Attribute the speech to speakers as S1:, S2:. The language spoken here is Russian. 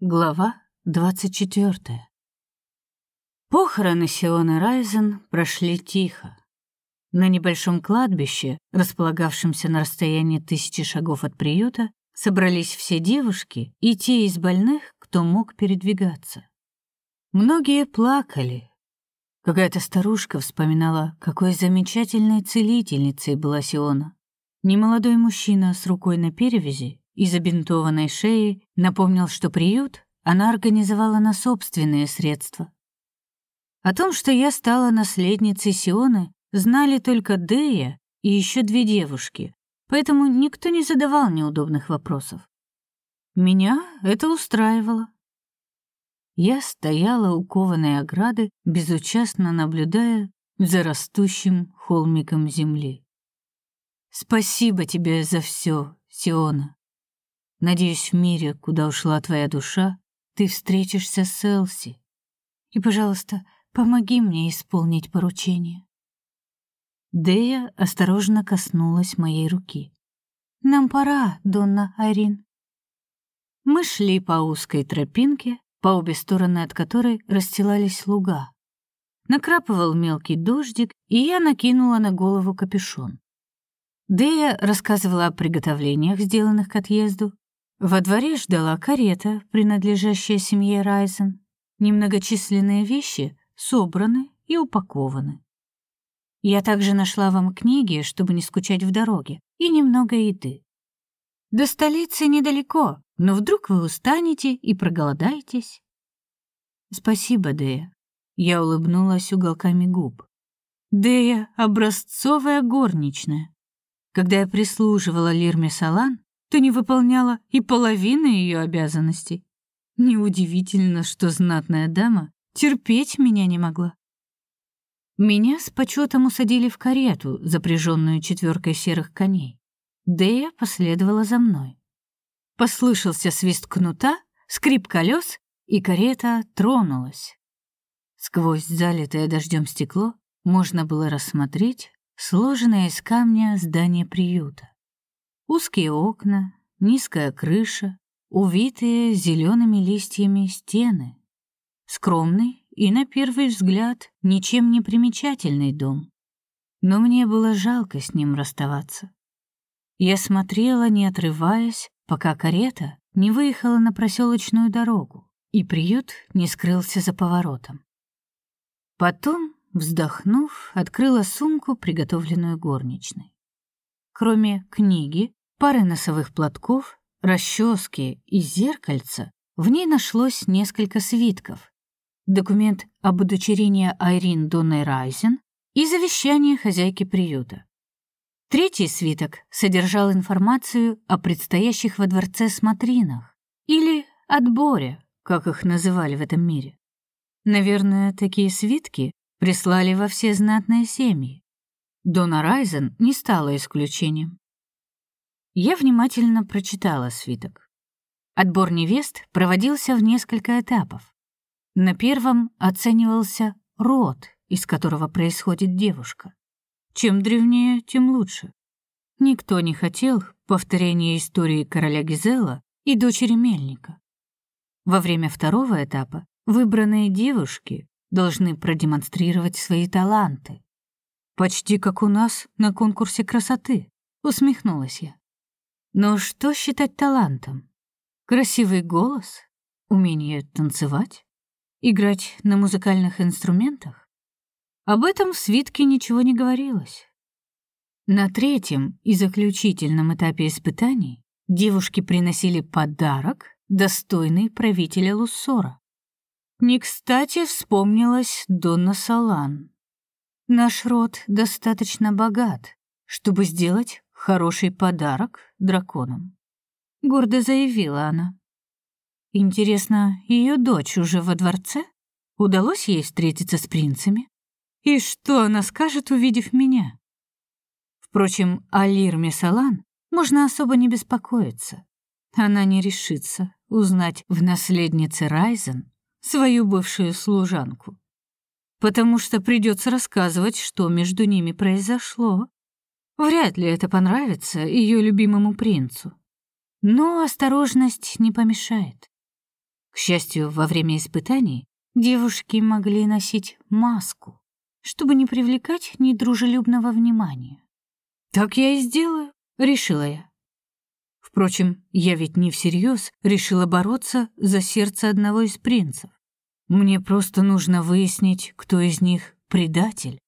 S1: Глава 24. Похороны Сионы Райзен прошли тихо. На небольшом кладбище, располагавшемся на расстоянии тысячи шагов от приюта, собрались все девушки и те из больных, кто мог передвигаться. Многие плакали. Какая-то старушка вспоминала, какой замечательной целительницей была Сиона. Немолодой мужчина с рукой на перевязи и забинтованной шеей напомнил, что приют она организовала на собственные средства. О том, что я стала наследницей Сионы, знали только Дея и еще две девушки, поэтому никто не задавал неудобных вопросов. Меня это устраивало. Я стояла у кованой ограды, безучастно наблюдая за растущим холмиком земли. Спасибо тебе за все, Сиона. Надеюсь, в мире, куда ушла твоя душа, ты встретишься с Элси. И, пожалуйста, помоги мне исполнить поручение. Дея осторожно коснулась моей руки. Нам пора, Донна Айрин. Мы шли по узкой тропинке, по обе стороны от которой расстилались луга. Накрапывал мелкий дождик, и я накинула на голову капюшон. Дея рассказывала о приготовлениях, сделанных к отъезду, во дворе ждала карета, принадлежащая семье Райзен. Немногочисленные вещи собраны и упакованы. Я также нашла вам книги, чтобы не скучать в дороге, и немного еды. До столицы недалеко, но вдруг вы устанете и проголодаетесь. Спасибо, Дея. Я улыбнулась уголками губ. Дея — образцовая горничная. Когда я прислуживала Лирме Салан, ты не выполняла и половины ее обязанностей. Неудивительно, что знатная дама терпеть меня не могла. Меня с почетом усадили в карету, запряженную четверкой серых коней. Дея последовала за мной. Послышался свист кнута, скрип колес, и карета тронулась. Сквозь залитое дождем стекло можно было рассмотреть сложенное из камня здание приюта. Узкие окна, низкая крыша, увитые зелеными листьями стены. Скромный и, на первый взгляд, ничем не примечательный дом. Но мне было жалко с ним расставаться. Я смотрела, не отрываясь, пока карета не выехала на проселочную дорогу, и приют не скрылся за поворотом. Потом, вздохнув, открыла сумку, приготовленную горничной. Кроме книги, пары носовых платков, расчески и зеркальца, в ней нашлось несколько свитков. Документ об удочерении Айрин Донной Райзен и завещание хозяйки приюта. Третий свиток содержал информацию о предстоящих во дворце смотринах или отборе, как их называли в этом мире. Наверное, такие свитки прислали во все знатные семьи. Дона Райзен не стала исключением. Я внимательно прочитала свиток. Отбор невест проводился в несколько этапов. На первом оценивался род, из которого происходит девушка. Чем древнее, тем лучше. Никто не хотел повторения истории короля Гизела и дочери Мельника. Во время второго этапа выбранные девушки должны продемонстрировать свои таланты. Почти как у нас на конкурсе красоты, усмехнулась я. Но что считать талантом? Красивый голос? Умение танцевать? Играть на музыкальных инструментах? Об этом в свитке ничего не говорилось. На третьем и заключительном этапе испытаний девушки приносили подарок, достойный правителя Луссора. Не кстати вспомнилась Донна Салан. Наш род достаточно богат, чтобы сделать Хороший подарок драконам, гордо заявила она. Интересно, ее дочь уже во дворце? Удалось ей встретиться с принцами? И что она скажет, увидев меня? Впрочем, о Лирме Салан можно особо не беспокоиться. Она не решится узнать в наследнице Райзен свою бывшую служанку, потому что придется рассказывать, что между ними произошло. Вряд ли это понравится ее любимому принцу. Но осторожность не помешает. К счастью, во время испытаний девушки могли носить маску, чтобы не привлекать недружелюбного внимания. «Так я и сделаю», — решила я. Впрочем, я ведь не всерьез решила бороться за сердце одного из принцев. Мне просто нужно выяснить, кто из них предатель.